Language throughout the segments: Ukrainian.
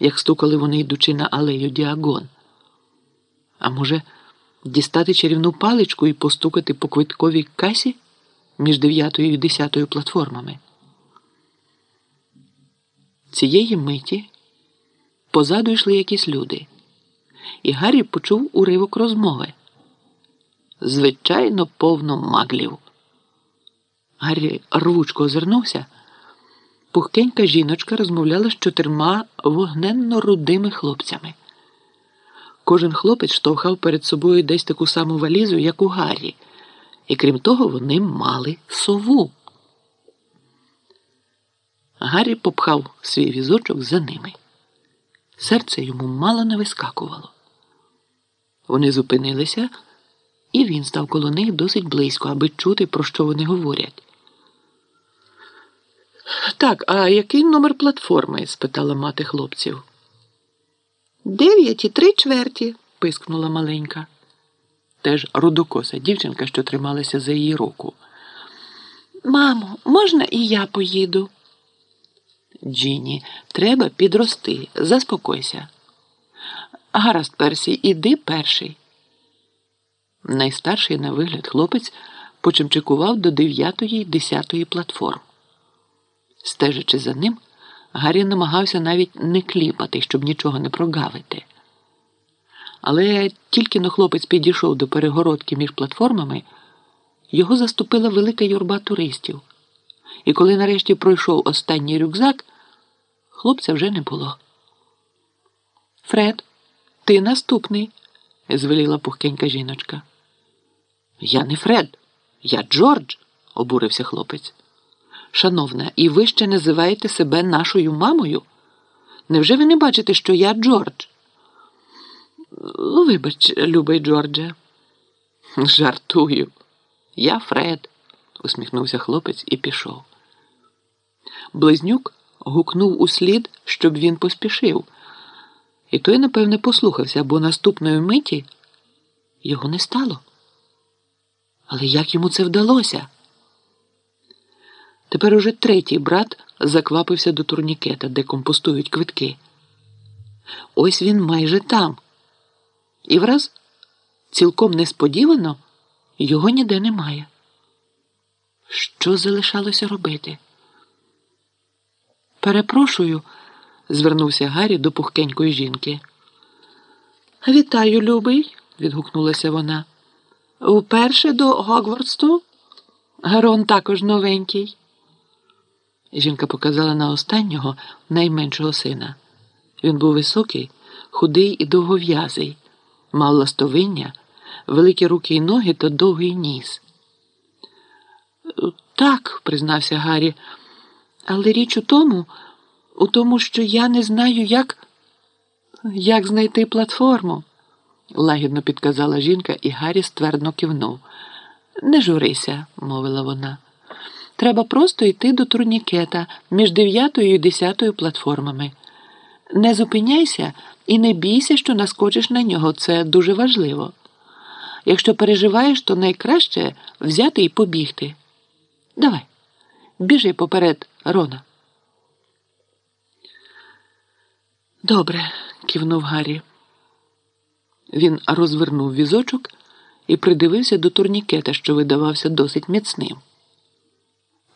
як стукали вони, йдучи на алею Діагон. А може, дістати чарівну паличку і постукати по квитковій касі між дев'ятою і десятою платформами? Цієї миті позаду йшли якісь люди, і Гаррі почув уривок розмови. Звичайно, повно маглів. Гаррі рвучко озирнувся. Пухкенька жіночка розмовляла з чотирма вогненно-рудими хлопцями. Кожен хлопець штовхав перед собою десь таку саму валізу, як у Гаррі, і крім того, вони мали сову. Гаррі попхав свій візочок за ними. Серце йому мало не вискакувало. Вони зупинилися, і він став коло них досить близько, аби чути, про що вони говорять. Так, а який номер платформи? спитала мати хлопців. Дев'ять і три чверті, пискнула маленька. Теж рудокоса дівчинка, що трималася за її руку. Мамо, можна і я поїду? Джіні, треба підрости. Заспокойся. Гаразд, Персі, іди перший. Найстарший на вигляд хлопець почимчикував до дев'ятої й десятої платформ. Стежачи за ним, Гаррі намагався навіть не кліпати, щоб нічого не прогавити. Але тільки но хлопець підійшов до перегородки між платформами, його заступила велика юрба туристів. І коли нарешті пройшов останній рюкзак, хлопця вже не було. Фред, ти наступний, звеліла пухкенька жіночка. Я не Фред, я Джордж, обурився хлопець. Шановна, і ви ще називаєте себе нашою мамою? Невже ви не бачите, що я Джордж? Вибач, любий Джордже. Жартую. Я Фред, усміхнувся хлопець і пішов. Близнюк гукнув услід, щоб він поспішив. І той, напевне, послухався, бо наступної миті його не стало. Але як йому це вдалося? Тепер уже третій брат заквапився до турнікета, де компостують квитки. Ось він майже там. І враз, цілком несподівано, його ніде немає. Що залишалося робити? Перепрошую, звернувся Гаррі до пухкенької жінки. Вітаю, любий, відгукнулася вона. Вперше до Гогвардсту? Гарон також новенький. Жінка показала на останнього найменшого сина. Він був високий, худий і довгов'язий, мав ластовиння, великі руки й ноги та довгий ніс. Так, признався Гаррі, але річ у тому, у тому, що я не знаю, як, як знайти платформу, лагідно підказала жінка, і Гаррі ствердно кивнув. Не журися, мовила вона. Треба просто йти до турнікета між дев'ятою і десятою платформами. Не зупиняйся і не бійся, що наскочиш на нього. Це дуже важливо. Якщо переживаєш, то найкраще взяти і побігти. Давай, біжи поперед Рона. Добре, кивнув Гаррі. Він розвернув візочок і придивився до турнікета, що видавався досить міцним.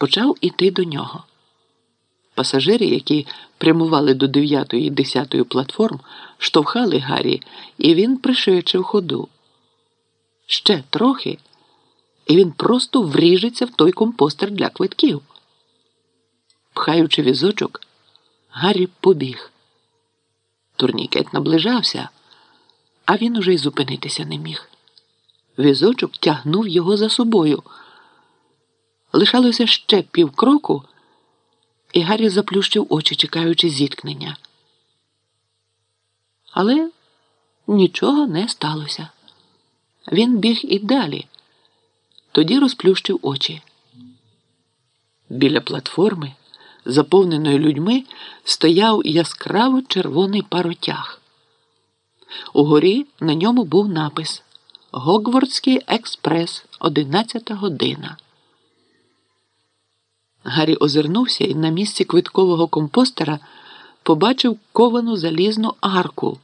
Почав іти до нього. Пасажири, які прямували до 9 і 10 платформ, штовхали Гаррі, і він пришвидшив ходу. Ще трохи, і він просто вріжеться в той компостер для квитків. Пхаючи візочок, Гаррі побіг. Турнікет наближався, а він уже й зупинитися не міг. Візочок тягнув його за собою. Лишалося ще півкроку, і Гаррі заплющив очі, чекаючи зіткнення. Але нічого не сталося. Він біг і далі, тоді розплющив очі. Біля платформи, заповненої людьми, стояв яскраво червоний паротяг. Угорі на ньому був напис Гогвардський експрес, 11 година. Гаррі озирнувся і на місці квиткового компостера побачив ковану залізну арку